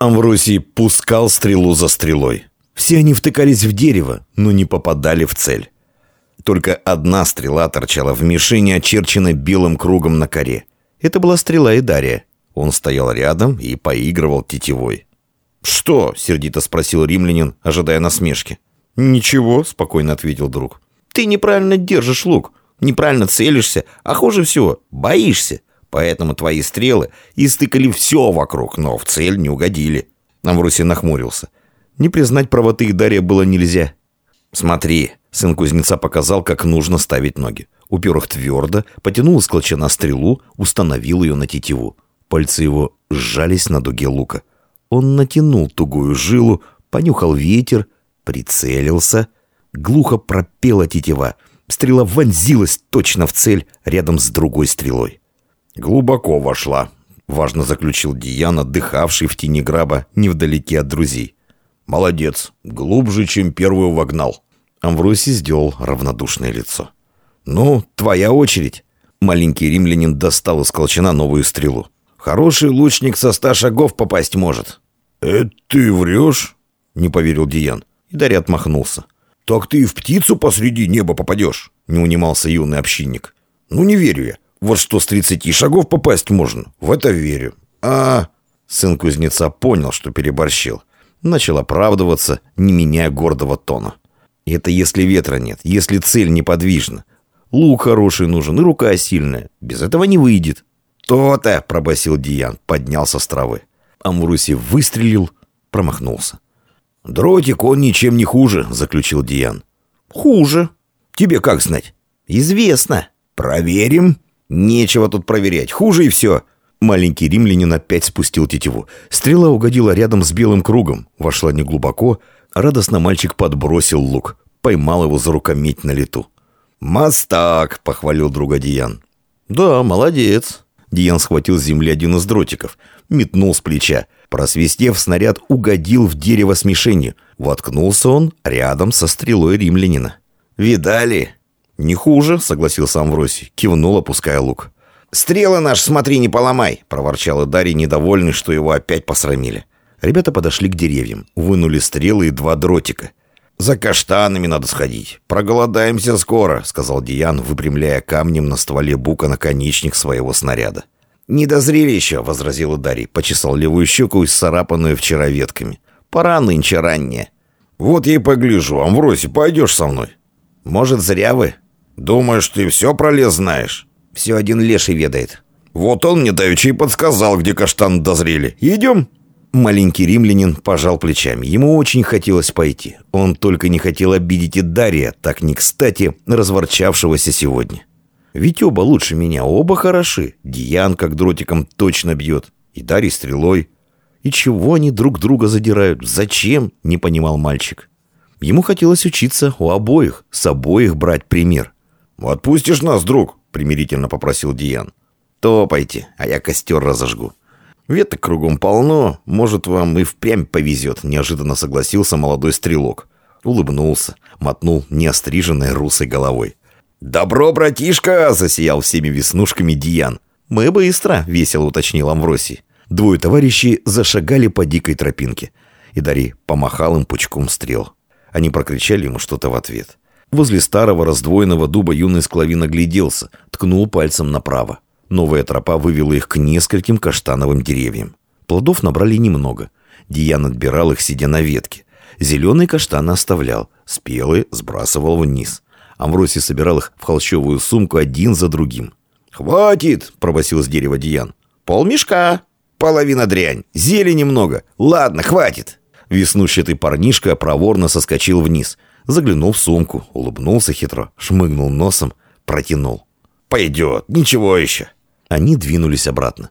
Амвросий пускал стрелу за стрелой. Все они втыкались в дерево, но не попадали в цель. Только одна стрела торчала в мишени, очерченной белым кругом на коре. Это была стрела и Дарья. Он стоял рядом и поигрывал тетивой. «Что?» — сердито спросил римлянин, ожидая насмешки. «Ничего», — спокойно ответил друг. «Ты неправильно держишь лук, неправильно целишься, а хуже всего — боишься. Поэтому твои стрелы истыкали все вокруг, но в цель не угодили». Амвросий нахмурился. Не признать правоты Дарья было нельзя. «Смотри», — сын кузнеца показал, как нужно ставить ноги. Упер их твердо, потянул из клочана стрелу, установил ее на тетиву. Пальцы его сжались на дуге лука. Он натянул тугую жилу, понюхал ветер, прицелился. Глухо пропела тетива. Стрела вонзилась точно в цель, рядом с другой стрелой. «Глубоко вошла», — важно заключил Диан, отдыхавший в тени граба, невдалеке от друзей. «Молодец, глубже, чем первую вогнал». Амвросий сделал равнодушное лицо. «Ну, твоя очередь». Маленький римлянин достал из колчана новую стрелу. «Хороший лучник со ста шагов попасть может». «Это ты врешь?» — не поверил Диан. И Дарья отмахнулся. «Так ты и в птицу посреди неба попадешь», — не унимался юный общинник. «Ну, не верю я. Вот что с тридцати шагов попасть можно. В это верю. А...» Сын кузнеца понял, что переборщил. Начал оправдываться, не меняя гордого тона. «Это если ветра нет, если цель неподвижна. Лук хороший нужен и рука сильная. Без этого не выйдет». «То-то!» — пробасил Диан, поднялся с травы. Амуруси выстрелил, промахнулся. «Дротик, он ничем не хуже», — заключил Диан. «Хуже. Тебе как знать?» «Известно. Проверим». «Нечего тут проверять. Хуже и все». Маленький римлянин опять спустил тетиву. Стрела угодила рядом с белым кругом. Вошла неглубоко. Радостно мальчик подбросил лук. Поймал его за рукометь на лету. «Мастак!» — похвалил друга Диан. «Да, молодец». Диан схватил с земли один из дротиков. Метнул с плеча. Просвистев, снаряд угодил в дерево с мишенью. Воткнулся он рядом со стрелой римлянина. «Видали?» «Не хуже», — согласился Амвросий. Кивнул, опуская лук. «Стрелы наш, смотри, не поломай!» — проворчал Дарий, недовольный, что его опять посрамили. Ребята подошли к деревьям, вынули стрелы и два дротика. «За каштанами надо сходить. Проголодаемся скоро», — сказал Диан, выпрямляя камнем на стволе бука наконечник своего снаряда. «Не дозрели еще», — возразил Дарий, почесал левую щеку, исцарапанную вчера ветками. «Пора нынче раннее». «Вот я и погляжу. Амвросий, пойдешь со мной?» «Может, зря вы?» «Думаешь, ты все про лес знаешь?» «Все один леший ведает». «Вот он мне давеча и подсказал, где каштан дозрели. Идем?» Маленький римлянин пожал плечами. Ему очень хотелось пойти. Он только не хотел обидеть и Дарья, так не кстати, разворчавшегося сегодня. Ведь оба лучше меня, оба хороши. Диан как дротиком точно бьет. И Дарий стрелой. И чего они друг друга задирают? Зачем? Не понимал мальчик. Ему хотелось учиться у обоих, с обоих брать пример. «Отпустишь нас, друг?» — примирительно попросил Диан. «Топайте, а я костер разожгу». «Веток кругом полно, может, вам и впрямь повезет», — неожиданно согласился молодой стрелок. Улыбнулся, мотнул неостриженной русой головой. «Добро, братишка!» — засиял всеми веснушками Диан. «Мы быстро!» — весело уточнил Амвросий. Двое товарищей зашагали по дикой тропинке. И Дарий помахал им пучком стрел. Они прокричали ему что-то в ответ. Возле старого раздвоенного дуба юный склавин огляделся, ткнул пальцем направо. Новая тропа вывела их к нескольким каштановым деревьям. Плодов набрали немного. Диан отбирал их, сидя на ветке. Зеленый каштан оставлял, спелый сбрасывал вниз. Амвросий собирал их в холщовую сумку один за другим. «Хватит!» — пробасил с дерева Диан. «Полмешка! Половина дрянь! Зелени немного! Ладно, хватит!» Веснущатый парнишка проворно соскочил вниз — Заглянул в сумку, улыбнулся хитро, шмыгнул носом, протянул. «Пойдет, ничего еще». Они двинулись обратно.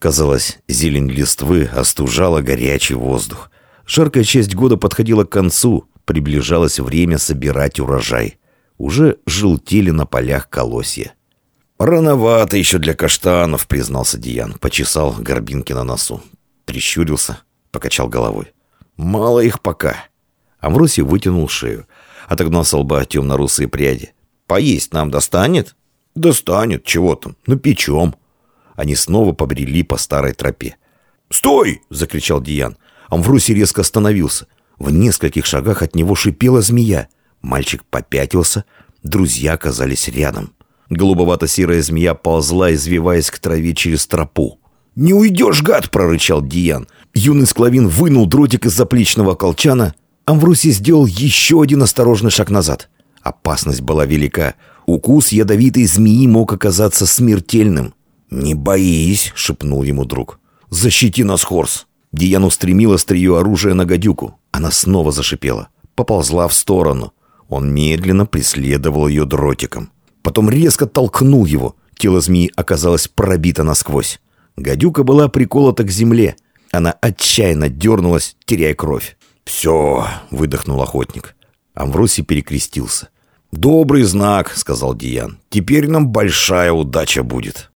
Казалось, зелень листвы остужала горячий воздух. Жаркая часть года подходила к концу, приближалось время собирать урожай. Уже желтели на полях колосья. «Рановато еще для каштанов», — признался Диан. Почесал горбинки на носу. Прищурился, покачал головой. «Мало их пока». Амвросий вытянул шею отогнал с лба темно-русые пряди. «Поесть нам достанет?» «Достанет, чего там, ну печем». Они снова побрели по старой тропе. «Стой!» — закричал Диан. Амвросий резко остановился. В нескольких шагах от него шипела змея. Мальчик попятился, друзья оказались рядом. Голубовато-серая змея ползла, извиваясь к траве через тропу. «Не уйдешь, гад!» — прорычал Диан. Юный склавин вынул дротик из заплечного колчана. Амвросий сделал еще один осторожный шаг назад. Опасность была велика. Укус ядовитой змеи мог оказаться смертельным. «Не боись!» — шепнул ему друг. «Защити нас, Хорс!» Диан устремил острие оружия на гадюку. Она снова зашипела. Поползла в сторону. Он медленно преследовал ее дротиком. Потом резко толкнул его. Тело змеи оказалось пробито насквозь. Гадюка была приколота к земле. Она отчаянно дернулась, теряя кровь. «Все!» — выдохнул охотник. Амвросий перекрестился. «Добрый знак», — сказал Диан. «Теперь нам большая удача будет».